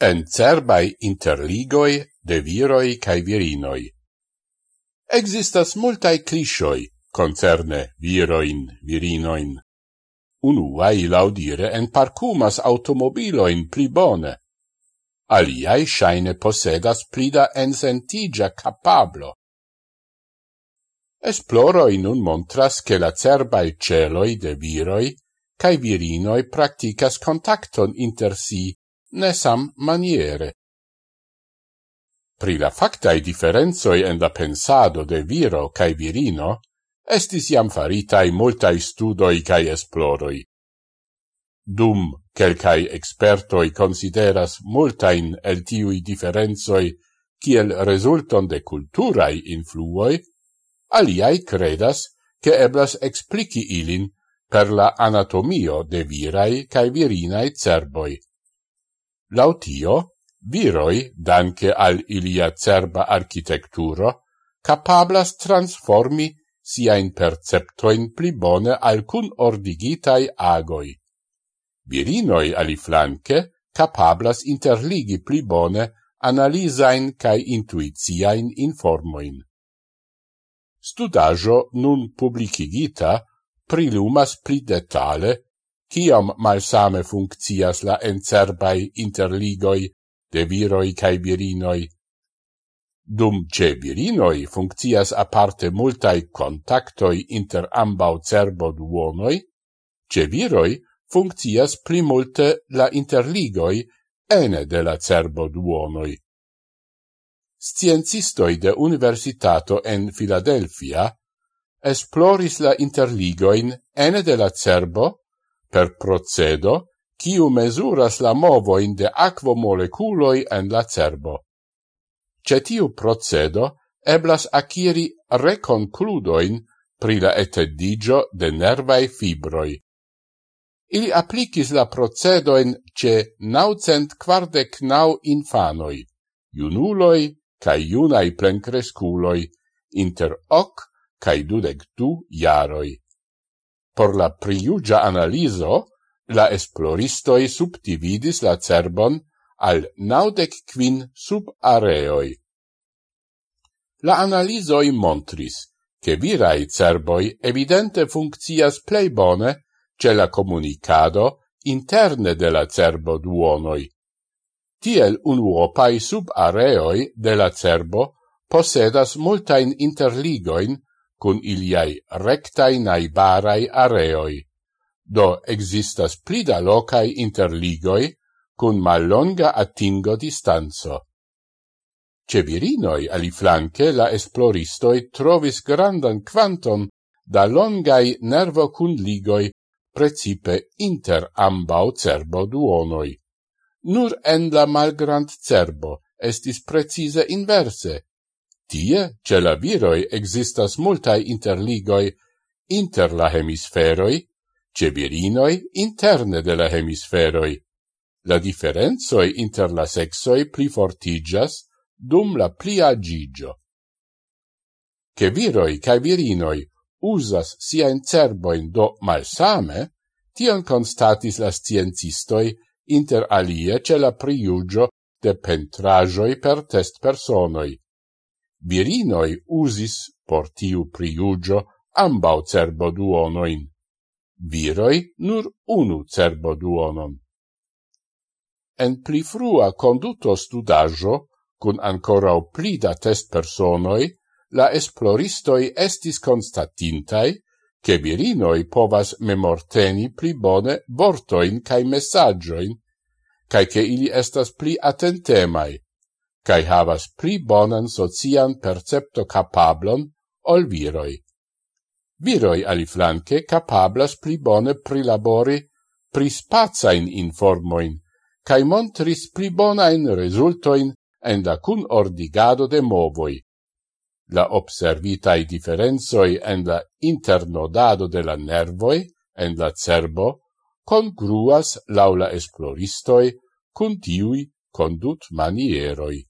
en cerbai interligoi de viroi cae virinoi. Existas multae clishoi concerne viroin, virinoin. Unuai laudire en parcumas automobiloin pli bone. Aliai shaine posedas plida ensentigia capablo. Esploroi nun montras che la cerbai celoi de viroi cae virinoi practicas contacton inter si ne sam maniere. Pri la factae differenzoi en la pensado de viro cae virino, estis iam faritai multae studoi cae esploroi. Dum quelcae expertoi consideras multain el tiui differenzoi kiel resulton de culturai influoi, aliai credas che eblas explici ilin per la anatomio de virai cae virinae cerboi. Lautio, viroi, danke al ilia cerba architecturo, capablas transformi siain perceptoin pli bone alcun ordigitai agoi. Virinoi aliflanque capablas interligi pli bone analisain cae intuiziain informoin. Studajo nun publicigita prilumas pli detale Ciam malsame funccias la encerbai interligoi de viroi cae virinoi? Dum ce virinoi funccias aparte multai contactoi inter ambau cerbo duonoi, ce viroi funccias pli multe la interligoi ene de la cerbo duonoi. Sciencistoi de Universitato en Philadelphia esploris la interligoin ene de la cerbo per procedo kiu mesuras la movoin de aquo moleculoi en la cerbo. Ce tiu procedo eblas aciri reconcludoin pri la etedigio de nervae fibroi. Ili applicis la procedoin ce naucent quardec nau infanoi, junuloi cae iunai plencresculoi, inter hoc cae dudec du iaroi. Por la priugia analizo, la esploristoi subdividis la cerbon al naudec quin subareoi. La analisoi montris, che virai cerboi evidente funccias plei bone ce la comunicado interne de la cerbo duonoi. Tiel unuopai subareoi de la cerbo posedas multain interligoin cun iliai rectai naibarai areoi. Do existas plida locai interligoi cun mallonga attingo distanzo. Ce virinoi aliflanque la esploristoi trovis grandan quantum da longai nervo cun ligoi precipe inter ambau cerbo duonoi. Nur en la malgrand cerbo estis precise inverse, Tie, ce la viroi existas multae interligoi inter la hemisferoi, ce virinoi interne de la hemisferoi. La differenzoi inter la sexoi pli fortigas dum la pli agigio. Che viroi cae virinoi usas siain cerboin do malsame, tion constatis la sciencistoi inter alie ce la priugio de pentrajoi per test personoi virinoi usis por tiu priugio ambau cerbo duonoin, viroi nur unu cerbo duonon. En pli frua conduto studaggio, cun ancorau pli da test personoi, la esploristoi estis constatintai che virinoi povas memorteni pli bone vortoin cae messagioin, cae che ili estas pli attentemai, cae havas pli bonan socian percepto capablon ol viroi. Viroi aliflanque capablas pli bone prilabori pri spazain informoin, cae montris pli bonain resultoin en la cun ordigado de movoi. La observitae differenzoi en la internodado de la nervoi, en la cerbo, congruas laula esploristoi cun tiui condut manieroi.